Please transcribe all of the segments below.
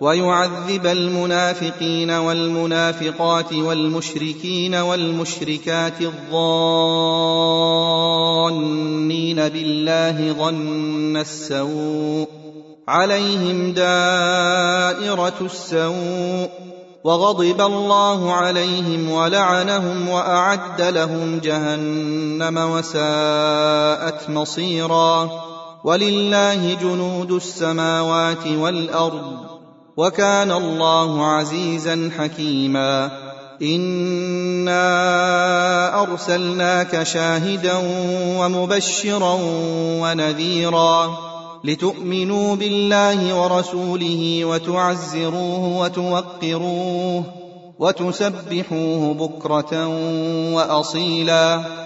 ويعذب المنافقين والمنافقات والمشركين والمشركات الظانين بالله ظن السوء عليهم دائرة السوء وغضب الله عليهم ولعنهم وأعد لهم جهنم وساءت مصيرا ولله جنود السماوات والأرض وكان الله عزيزا حكيما. انا ارسلناك شاهدا ومبشرا ونذيرا لتؤمنوا بالله ورسوله وتعزروه وتوقروه وتسبحوه بكره واصيلا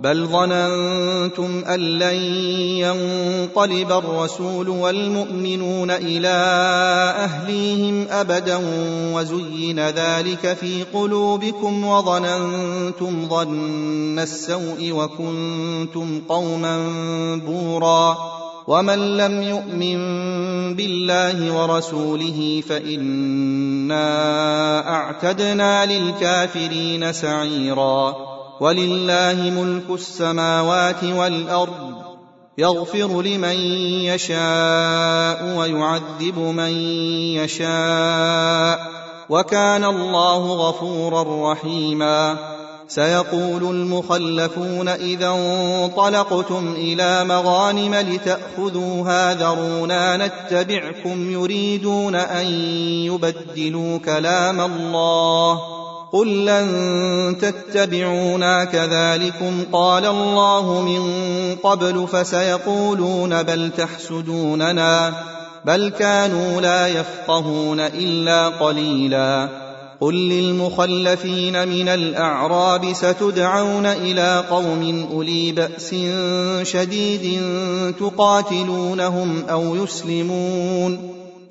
بل ظننتم أن لن ينقلب الرسول والمؤمنون إلى أهليهم أبدا وزين ذلك في قلوبكم وظننتم ظن السوء وكنتم قوما بورا ومن لم يؤمن بالله ورسوله فإنا أعتدنا للكافرين سعيرا ولله ملك السماوات والأرض يغفر لمن يشاء ويعذب من يشاء وكان الله غفورا رحيما. سيقول المخلفون إذا انطلقتم إلى مغانم لتأخذوها ذرونا نتبعكم يريدون أن يبدلوا كلام الله. قل لن تتبعونا كذلكم قال الله من قبل فسيقولون بل تحسدوننا بل كانوا لا يفقهون الا قليلا قل للمخلفين من الاعراب ستدعون إلى قوم اولي باس شديد تقاتلونهم أو يسلمون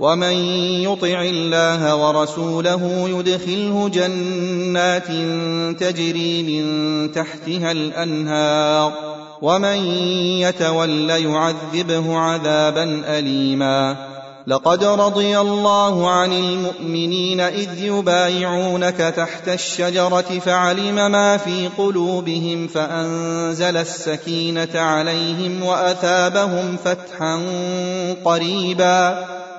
ومن يطع الله ورسوله يدخله جنات تجري من تحتها الأنهار. ومن يتول يعذبه عذابا اليما. لقد رضي الله عن المؤمنين إذ يبايعونك تحت الشجرة فعلم ما في قلوبهم فأنزل السكينة عليهم وأثابهم فتحا قريبا.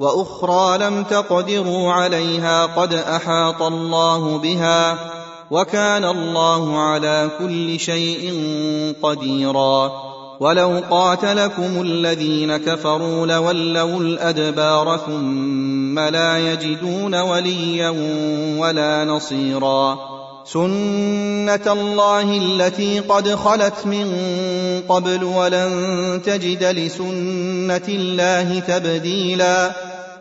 وأخرى لم تقدروا عليها قد أحاط الله بها وكان الله على كل شيء قديرا ولو قاتلكم الذين كفروا لولوا الأدبار ثم لا يجدون وليا ولا نصيرا سنة الله التي قد خلت من قبل ولن تجد لسنة الله تبديلا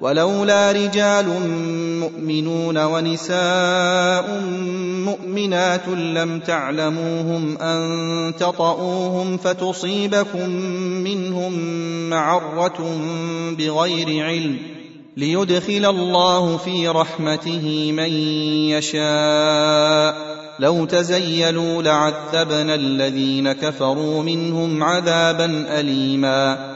ولولا رجال مؤمنون ونساء مؤمنات لم تعلموهم أن تطئوهم فتصيبكم منهم معرة بغير علم ليدخل الله في رحمته من يشاء. لو تزيلوا لعذبنا الذين كفروا منهم عذابا أليما.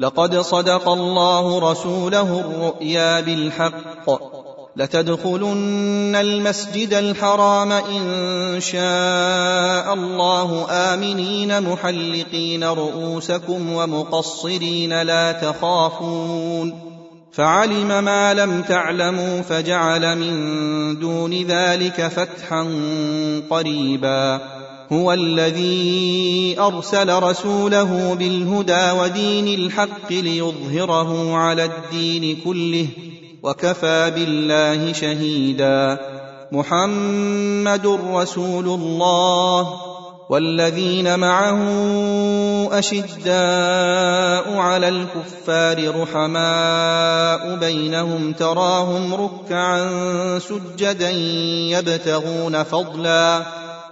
لقد صدق الله رسوله الرؤيا بالحق. لتدخلن المسجد الحرام إن شاء الله آمنين محلقين رؤوسكم ومقصرين لا تخافون. فعلم ما لم تعلموا فجعل من دون ذلك فتحا قريبا. هو الذي أرسل رسوله بالهدى ودين الحق ليظهره على الدين كله وكفى بالله شهيدا. محمد رسول الله والذين معه أشداء على الكفار رحماء بينهم تراهم ركعا سجدا يبتغون فضلا.